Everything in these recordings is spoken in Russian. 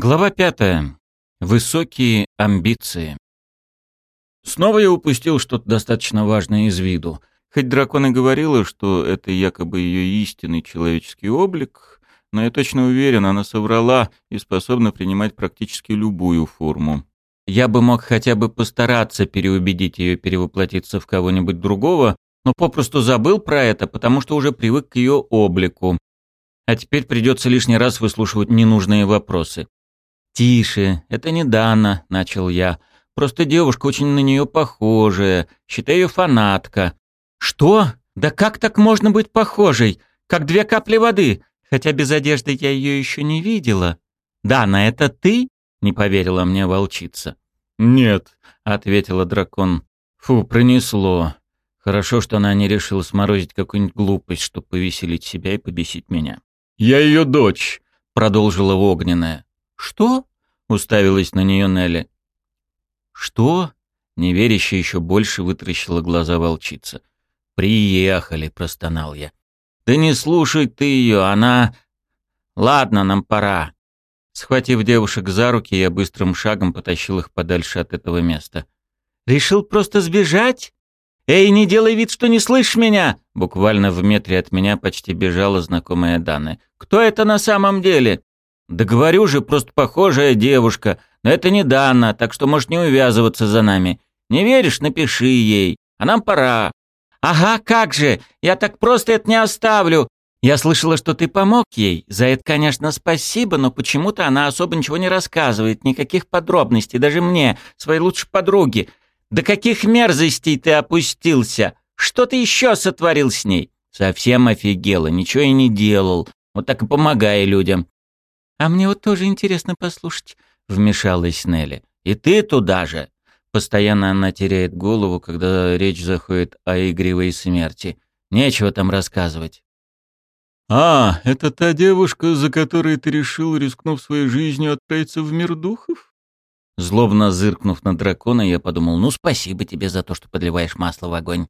Глава пятая. Высокие амбиции. Снова я упустил что-то достаточно важное из виду. Хоть дракон и говорила, что это якобы ее истинный человеческий облик, но я точно уверен, она соврала и способна принимать практически любую форму. Я бы мог хотя бы постараться переубедить ее перевоплотиться в кого-нибудь другого, но попросту забыл про это, потому что уже привык к ее облику. А теперь придется лишний раз выслушивать ненужные вопросы. «Тише, это не Дана», — начал я. «Просто девушка очень на нее похожая. Считаю фанатка». «Что? Да как так можно быть похожей? Как две капли воды. Хотя без одежды я ее еще не видела». «Дана, это ты?» — не поверила мне волчица. «Нет», — ответила дракон. «Фу, пронесло. Хорошо, что она не решила сморозить какую-нибудь глупость, чтобы повеселить себя и побесить меня». «Я ее дочь», — продолжила огненная. «Что?» — уставилась на нее Нелли. «Что?» — неверяще еще больше вытращила глаза волчица. «Приехали», — простонал я. «Да не слушай ты ее, она...» «Ладно, нам пора». Схватив девушек за руки, я быстрым шагом потащил их подальше от этого места. «Решил просто сбежать? Эй, не делай вид, что не слышишь меня!» Буквально в метре от меня почти бежала знакомая Дана. «Кто это на самом деле?» «Да говорю же, просто похожая девушка. Но это не Дана, так что можешь не увязываться за нами. Не веришь? Напиши ей. А нам пора». «Ага, как же! Я так просто это не оставлю!» «Я слышала, что ты помог ей. За это, конечно, спасибо, но почему-то она особо ничего не рассказывает, никаких подробностей, даже мне, своей лучшей подруге. До каких мерзостей ты опустился? Что ты еще сотворил с ней?» «Совсем офигела, ничего и не делал. Вот так и помогай людям. «А мне вот тоже интересно послушать», — вмешалась Нелли. «И ты туда же!» Постоянно она теряет голову, когда речь заходит о игривой смерти. Нечего там рассказывать. «А, это та девушка, за которой ты решил, рискнув своей жизнью, отправиться в мир духов?» Злобно зыркнув на дракона, я подумал, ну спасибо тебе за то, что подливаешь масло в огонь.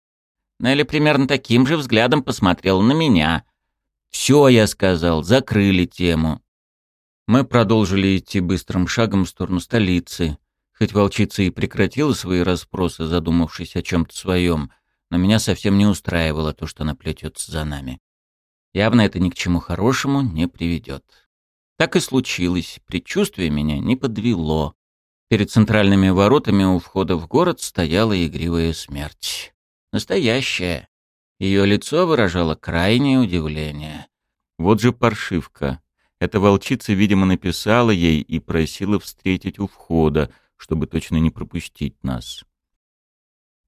Нелли примерно таким же взглядом посмотрела на меня. «Все, я сказал, закрыли тему. Мы продолжили идти быстрым шагом в сторону столицы. Хоть волчица и прекратила свои расспросы, задумавшись о чем-то своем, но меня совсем не устраивало то, что она плетется за нами. Явно это ни к чему хорошему не приведет. Так и случилось, предчувствие меня не подвело. Перед центральными воротами у входа в город стояла игривая смерть. Настоящая. Ее лицо выражало крайнее удивление. Вот же паршивка. Эта волчица, видимо, написала ей и просила встретить у входа, чтобы точно не пропустить нас.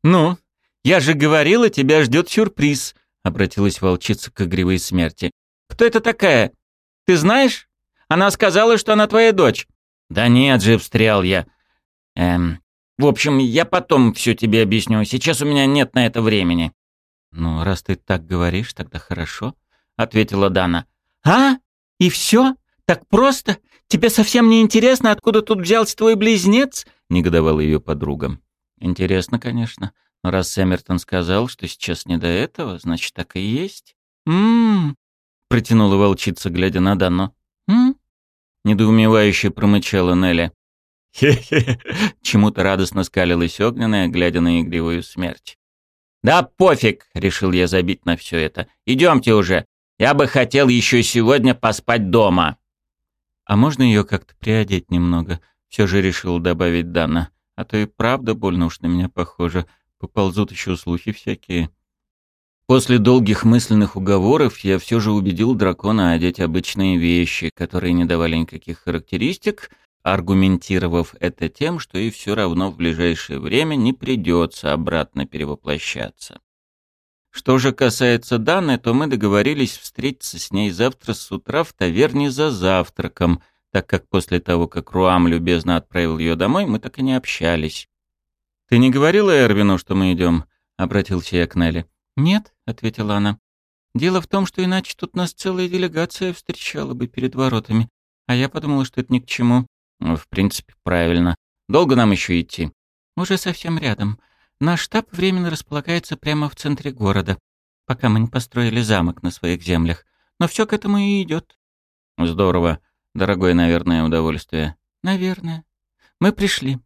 «Ну, я же говорила, тебя ждет сюрприз», — обратилась волчица к игривой смерти. «Кто это такая? Ты знаешь? Она сказала, что она твоя дочь». «Да нет же», — встрял я. «Эм, в общем, я потом все тебе объясню. Сейчас у меня нет на это времени». «Ну, раз ты так говоришь, тогда хорошо», — ответила Дана. «А? «И все? Так просто? Тебе совсем не интересно, откуда тут взялся твой близнец?» — негодовала ее подруга. «Интересно, конечно. Но раз Сэммертон сказал, что сейчас не до этого, значит, так и есть». «М-м-м», протянула волчица, глядя на Данну. «М-м?» недоумевающе промычала Нелли. «Хе-хе!» — чему-то радостно скалилась огненная, глядя на игривую смерть. «Да пофиг!» — решил я забить на все это. «Идемте уже! Я бы хотел еще сегодня поспать дома». «А можно ее как-то приодеть немного?» Все же решил добавить Дана. «А то и правда больно уж на меня похоже. Поползут еще слухи всякие». После долгих мысленных уговоров я все же убедил дракона одеть обычные вещи, которые не давали никаких характеристик, аргументировав это тем, что и все равно в ближайшее время не придется обратно перевоплощаться. Что же касается Даны, то мы договорились встретиться с ней завтра с утра в таверне за завтраком, так как после того, как Руам любезно отправил ее домой, мы так и не общались. «Ты не говорила Эрвину, что мы идем?» — обратился я к Нелли. «Нет», — ответила она. «Дело в том, что иначе тут нас целая делегация встречала бы перед воротами, а я подумала, что это ни к чему». «В принципе, правильно. Долго нам еще идти?» «Уже совсем рядом. Наш штаб временно располагается прямо в центре города, пока мы не построили замок на своих землях. Но все к этому и идет. Здорово. Дорогое, наверное, удовольствие. Наверное. Мы пришли.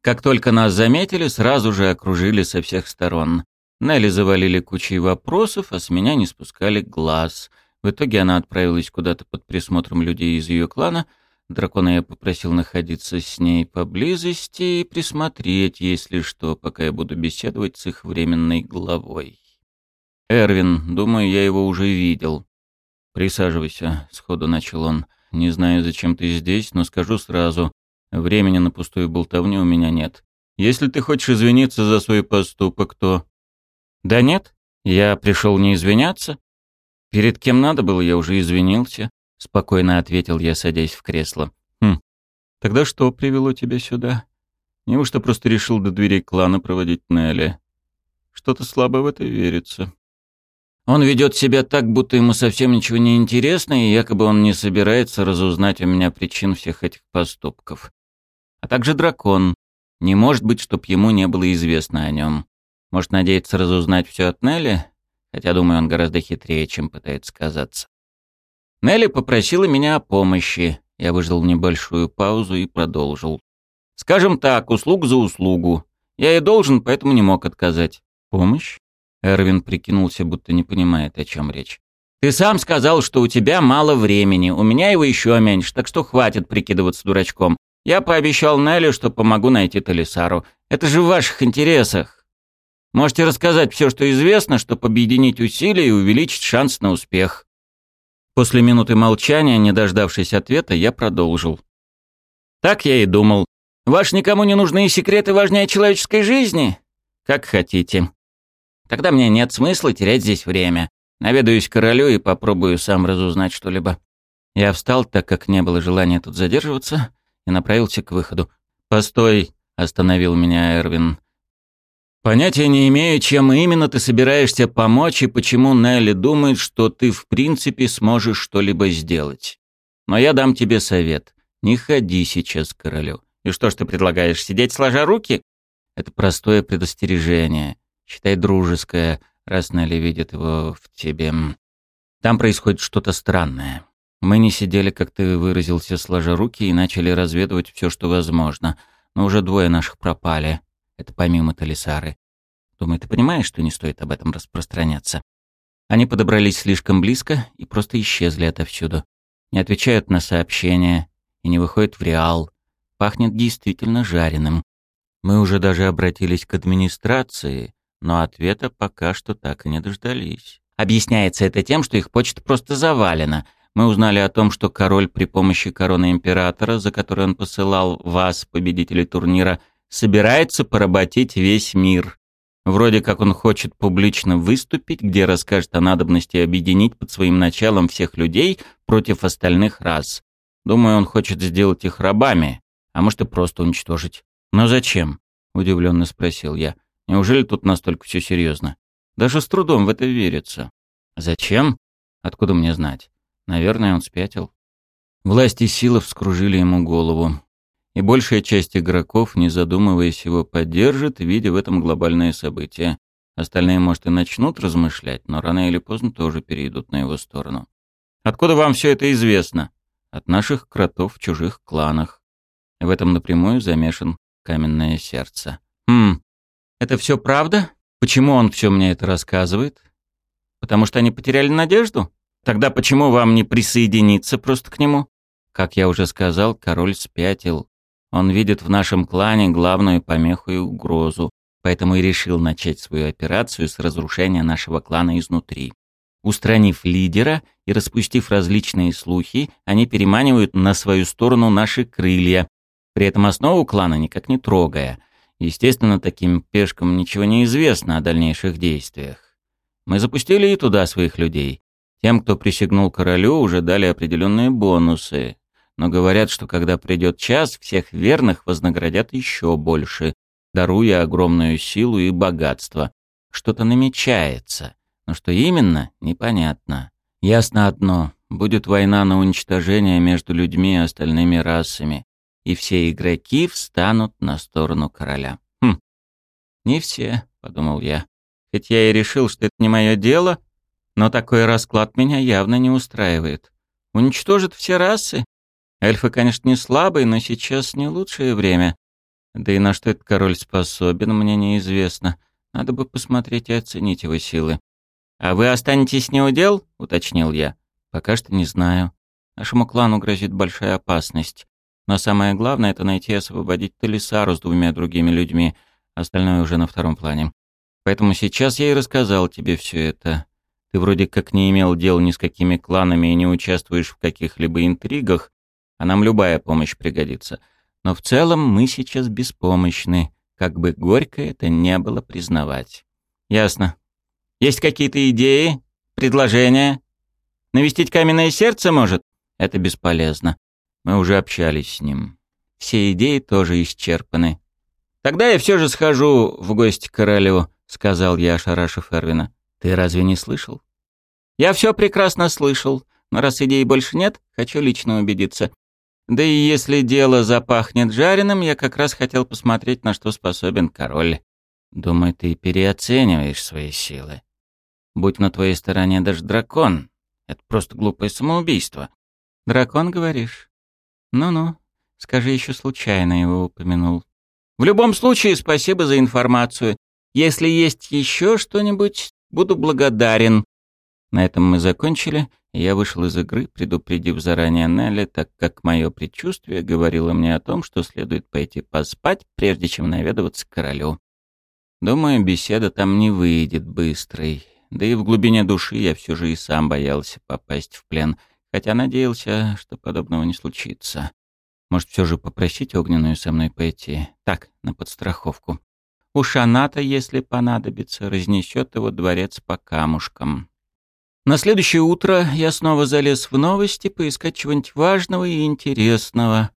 Как только нас заметили, сразу же окружили со всех сторон. Нелли завалили кучей вопросов, а с меня не спускали глаз. В итоге она отправилась куда-то под присмотром людей из ее клана. Дракона я попросил находиться с ней поблизости и присмотреть, если что, пока я буду беседовать с их временной главой. «Эрвин, думаю, я его уже видел». «Присаживайся», — сходу начал он. «Не знаю, зачем ты здесь, но скажу сразу. Времени на пустую болтовню у меня нет. Если ты хочешь извиниться за свой поступок, то...» «Да нет, я пришел не извиняться. Перед кем надо было, я уже извинился», — спокойно ответил я, садясь в кресло. «Хм, тогда что привело тебя сюда? Неужто просто решил до дверей клана проводить Нелли? Что-то слабо в это верится». Он ведет себя так, будто ему совсем ничего не интересно, и якобы он не собирается разузнать у меня причин всех этих поступков. А также дракон. Не может быть, чтоб ему не было известно о нем. Может надеяться разузнать все от Нелли? Хотя, думаю, он гораздо хитрее, чем пытается казаться. Нелли попросила меня о помощи. Я выждал небольшую паузу и продолжил. Скажем так, услуг за услугу. Я и должен, поэтому не мог отказать. Помощь? Эрвин прикинулся, будто не понимает, о чем речь. «Ты сам сказал, что у тебя мало времени, у меня его еще меньше, так что хватит прикидываться дурачком. Я пообещал Нелли, что помогу найти Талисару. Это же в ваших интересах. Можете рассказать все, что известно, чтобы объединить усилия и увеличить шанс на успех». После минуты молчания, не дождавшись ответа, я продолжил. «Так я и думал. Ваши никому не нужные секреты важнее человеческой жизни? Как хотите. Тогда мне нет смысла терять здесь время. Наведаюсь к королю и попробую сам разузнать что-либо. Я встал, так как не было желания тут задерживаться, и направился к выходу. «Постой!» — остановил меня Эрвин. «Понятия не имею, чем именно ты собираешься помочь и почему Нелли думает, что ты в принципе сможешь что-либо сделать. Но я дам тебе совет. Не ходи сейчас к королю. И что ж ты предлагаешь, сидеть сложа руки? Это простое предостережение считай дружеское, раз Нелли видит его в тебе. Там происходит что-то странное. Мы не сидели, как ты выразился, сложа руки и начали разведывать все, что возможно. Но уже двое наших пропали. Это помимо Талисары. Думаю, ты понимаешь, что не стоит об этом распространяться. Они подобрались слишком близко и просто исчезли отовсюду. Не отвечают на сообщения и не выходят в реал. Пахнет действительно жареным. Мы уже даже обратились к администрации, но ответа пока что так и не дождались. Объясняется это тем, что их почта просто завалена. Мы узнали о том, что король при помощи короны императора, за которой он посылал вас, победителей турнира, собирается поработить весь мир. Вроде как он хочет публично выступить, где расскажет о надобности объединить под своим началом всех людей против остальных рас. Думаю, он хочет сделать их рабами, а может и просто уничтожить. Но зачем? удивленно спросил я. Неужели тут настолько все серьезно? Даже с трудом в это верится. Зачем? Откуда мне знать? Наверное, он спятил. Власти и сила вскружили ему голову. И большая часть игроков, не задумываясь, его поддержит, видя в этом глобальное событие. Остальные, может, и начнут размышлять, но рано или поздно тоже перейдут на его сторону. Откуда вам все это известно? От наших кротов в чужих кланах. В этом напрямую замешан каменное сердце. Хм, это все правда? Почему он все мне это рассказывает? Потому что они потеряли надежду? Тогда почему вам не присоединиться просто к нему? Как я уже сказал, король спятил. Он видит в нашем клане главную помеху и угрозу, поэтому и решил начать свою операцию с разрушения нашего клана изнутри. Устранив лидера и распустив различные слухи, они переманивают на свою сторону наши крылья, при этом основу клана никак не трогая, Естественно, таким пешкам ничего не известно о дальнейших действиях. Мы запустили и туда своих людей. Тем, кто присягнул королю, уже дали определенные бонусы. Но говорят, что когда придет час, всех верных вознаградят еще больше, даруя огромную силу и богатство. Что-то намечается. Но что именно, непонятно. Ясно одно. Будет война на уничтожение между людьми и остальными расами и все игроки встанут на сторону короля. Хм, не все, подумал я. Хоть я и решил, что это не мое дело, но такой расклад меня явно не устраивает. Уничтожит все расы, Эльфы, конечно, не слабые, но сейчас не лучшее время. Да и на что этот король способен, мне неизвестно. Надо бы посмотреть и оценить его силы. «А вы останетесь не удел?» — уточнил я. «Пока что не знаю. Нашему клану грозит большая опасность. Но самое главное — это найти и освободить Талисару с двумя другими людьми. Остальное уже на втором плане. Поэтому сейчас я и рассказал тебе все это. Ты вроде как не имел дел ни с какими кланами и не участвуешь в каких-либо интригах, а нам любая помощь пригодится. Но в целом мы сейчас беспомощны, как бы горько это не было признавать. Ясно. Есть какие-то идеи, предложения? Навестить каменное сердце, может? Это бесполезно. Мы уже общались с ним. Все идеи тоже исчерпаны. Тогда я все же схожу в гости к королю, сказал я, ошарашив Эрвина. Ты разве не слышал? Я все прекрасно слышал, но раз идей больше нет, хочу лично убедиться. Да и если дело запахнет жареным, я как раз хотел посмотреть, на что способен король. Думаю, ты переоцениваешь свои силы. Будь на твоей стороне даже дракон. Это просто глупое самоубийство. Дракон, говоришь? Ну-ну, скажи, еще случайно его упомянул. В любом случае, спасибо за информацию. Если есть еще что-нибудь, буду благодарен. На этом мы закончили, и я вышел из игры, предупредив заранее Нелли, так как мое предчувствие говорило мне о том, что следует пойти поспать, прежде чем наведываться к королю. Думаю, беседа там не выйдет быстрой. Да и в глубине души я все же и сам боялся попасть в плен, хотя надеялся, что подобного не случится. Может, все же попросить Огненную со мной пойти? Так, на подстраховку. Уж она-то, если понадобится, разнесет его дворец по камушкам. На следующее утро я снова залез в новости поискать чего-нибудь важного и интересного.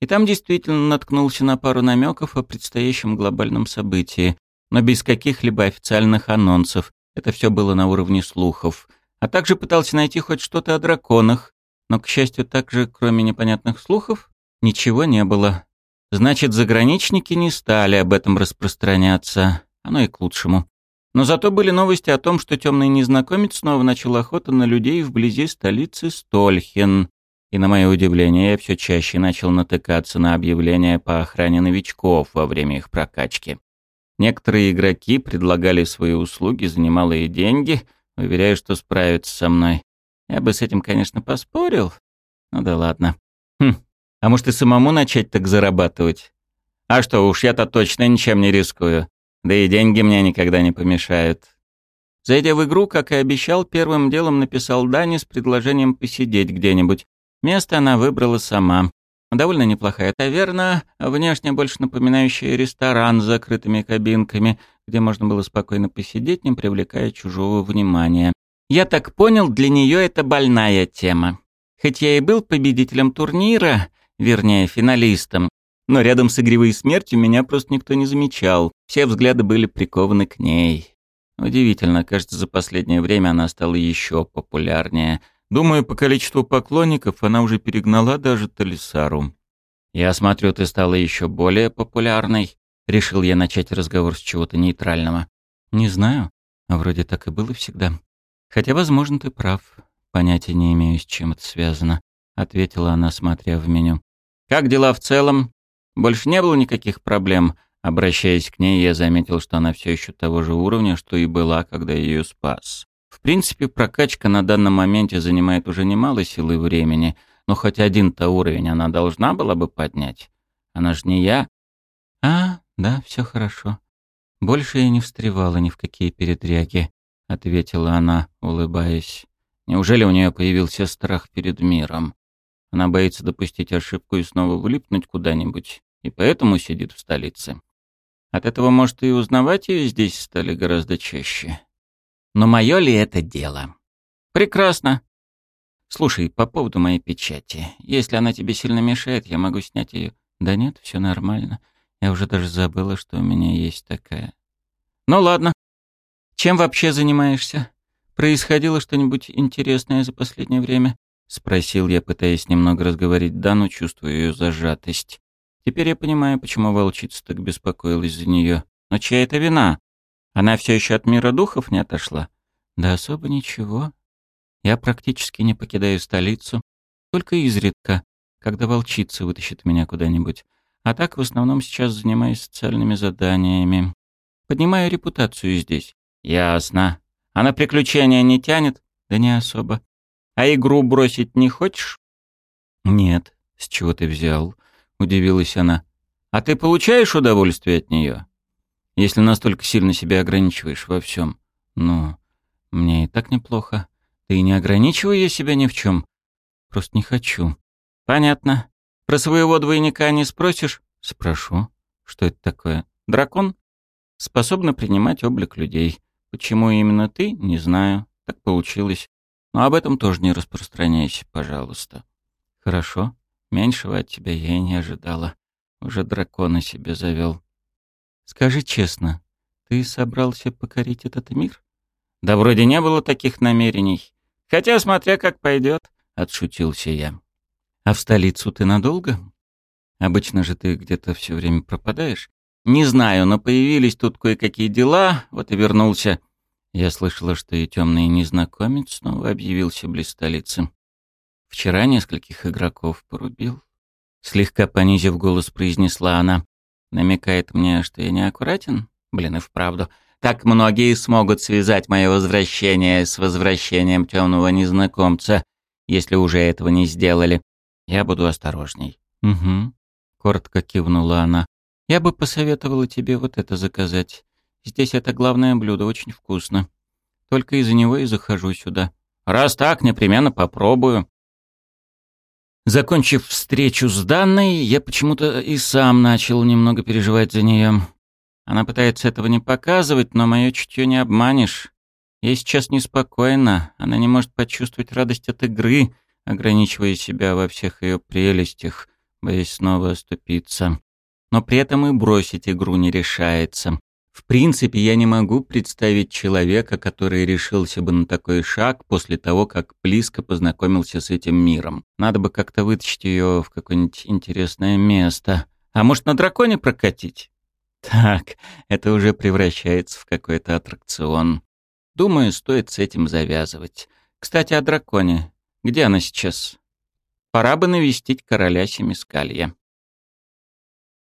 И там действительно наткнулся на пару намеков о предстоящем глобальном событии, но без каких-либо официальных анонсов. Это все было на уровне слухов. А также пытался найти хоть что-то о драконах, но, к счастью, также, кроме непонятных слухов, ничего не было. Значит, заграничники не стали об этом распространяться. Оно и к лучшему. Но зато были новости о том, что темный незнакомец снова начал охоту на людей вблизи столицы Стольхен. И на мое удивление, я все чаще начал натыкаться на объявления по охране новичков во время их прокачки. Некоторые игроки предлагали свои услуги за немалые деньги, уверяя, что справятся со мной. Я бы с этим, конечно, поспорил. Ну да ладно. Хм, а может и самому начать так зарабатывать? А что, уж я-то точно ничем не рискую. Да и деньги мне никогда не помешают. Зайдя в игру, как и обещал, первым делом написал Дани с предложением посидеть где-нибудь. Место она выбрала сама. Довольно неплохая таверна, внешне больше напоминающая ресторан с закрытыми кабинками, где можно было спокойно посидеть, не привлекая чужого внимания. Я так понял, для нее это больная тема. Хоть я и был победителем турнира, вернее, финалистом, но рядом с игривой смертью меня просто никто не замечал. Все взгляды были прикованы к ней. Удивительно, кажется, за последнее время она стала еще популярнее. Думаю, по количеству поклонников она уже перегнала даже Талисару. «Я смотрю, ты стала еще более популярной», — решил я начать разговор с чего-то нейтрального. «Не знаю. Вроде так и было всегда. Хотя, возможно, ты прав. Понятия не имею, с чем это связано», — ответила она, смотря в меню. «Как дела в целом?» Больше не было никаких проблем. Обращаясь к ней, я заметил, что она все еще того же уровня, что и была, когда я ее спас. В принципе, прокачка на данном моменте занимает уже немало сил и времени, но хоть один-то уровень она должна была бы поднять. Она же не я. А, да, все хорошо. Больше я не встревала ни в какие передряги, ответила она, улыбаясь. Неужели у нее появился страх перед миром? Она боится допустить ошибку и снова влипнуть куда-нибудь и поэтому сидит в столице. От этого, может, и узнавать ее здесь стали гораздо чаще. Но мое ли это дело? Прекрасно. Слушай, по поводу моей печати. Если она тебе сильно мешает, я могу снять ее. Да нет, все нормально. Я уже даже забыла, что у меня есть такая. Ну ладно. Чем вообще занимаешься? Происходило что-нибудь интересное за последнее время? Спросил я, пытаясь немного разговорить Дану, чувствуя ее зажатость. Теперь я понимаю, почему волчица так беспокоилась за нее. Но чья это вина? Она все еще от мира духов не отошла? Да особо ничего. Я практически не покидаю столицу, только изредка, когда волчица вытащит меня куда-нибудь. А так в основном сейчас занимаюсь социальными заданиями. Поднимаю репутацию здесь. Ясно. А на приключения не тянет? Да не особо. А игру бросить не хочешь? Нет. С чего ты взял? Удивилась она. А ты получаешь удовольствие от нее? Если настолько сильно себя ограничиваешь во всем. Ну, мне и так неплохо. Ты не ограничивай я себя ни в чем. Просто не хочу. Понятно. Про своего двойника не спросишь? Спрошу. Что это такое? Дракон? Способна принимать облик людей. Почему именно ты, не знаю. Так получилось. Но об этом тоже не распространяйся, пожалуйста. Хорошо. Меньшего от тебя я и не ожидала. Уже дракона себе завел. Скажи честно, ты собрался покорить этот мир? Да вроде не было таких намерений. Хотя, смотря как пойдет, отшутился я. А в столицу ты надолго? Обычно же ты где-то все время пропадаешь. Не знаю, но появились тут кое-какие дела, вот и вернулся. Я слышала, что и темный незнакомец снова объявился близ столицы. Вчера нескольких игроков порубил. Слегка понизив голос, произнесла она. Намекает мне, что я неаккуратен? Блин, и вправду. Так многие смогут связать мое возвращение с возвращением темного незнакомца, если уже этого не сделали. Я буду осторожней. Угу. Коротко кивнула она. Я бы посоветовала тебе вот это заказать. Здесь это главное блюдо, очень вкусно. Только из-за него и захожу сюда. Раз так, непременно попробую. Закончив встречу с Данной, я почему-то и сам начал немного переживать за нее. Она пытается этого не показывать, но мое чутье не обманешь. Ей сейчас неспокойно, она не может почувствовать радость от игры, ограничивая себя во всех ее прелестях, боясь снова оступиться. Но при этом и бросить игру не решается. В принципе, я не могу представить человека, который решился бы на такой шаг после того, как близко познакомился с этим миром. Надо бы как-то вытащить ее в какое-нибудь интересное место. А может, на драконе прокатить? Так, это уже превращается в какой-то аттракцион. Думаю, стоит с этим завязывать. Кстати, о драконе. Где она сейчас? Пора бы навестить короля Семискалья.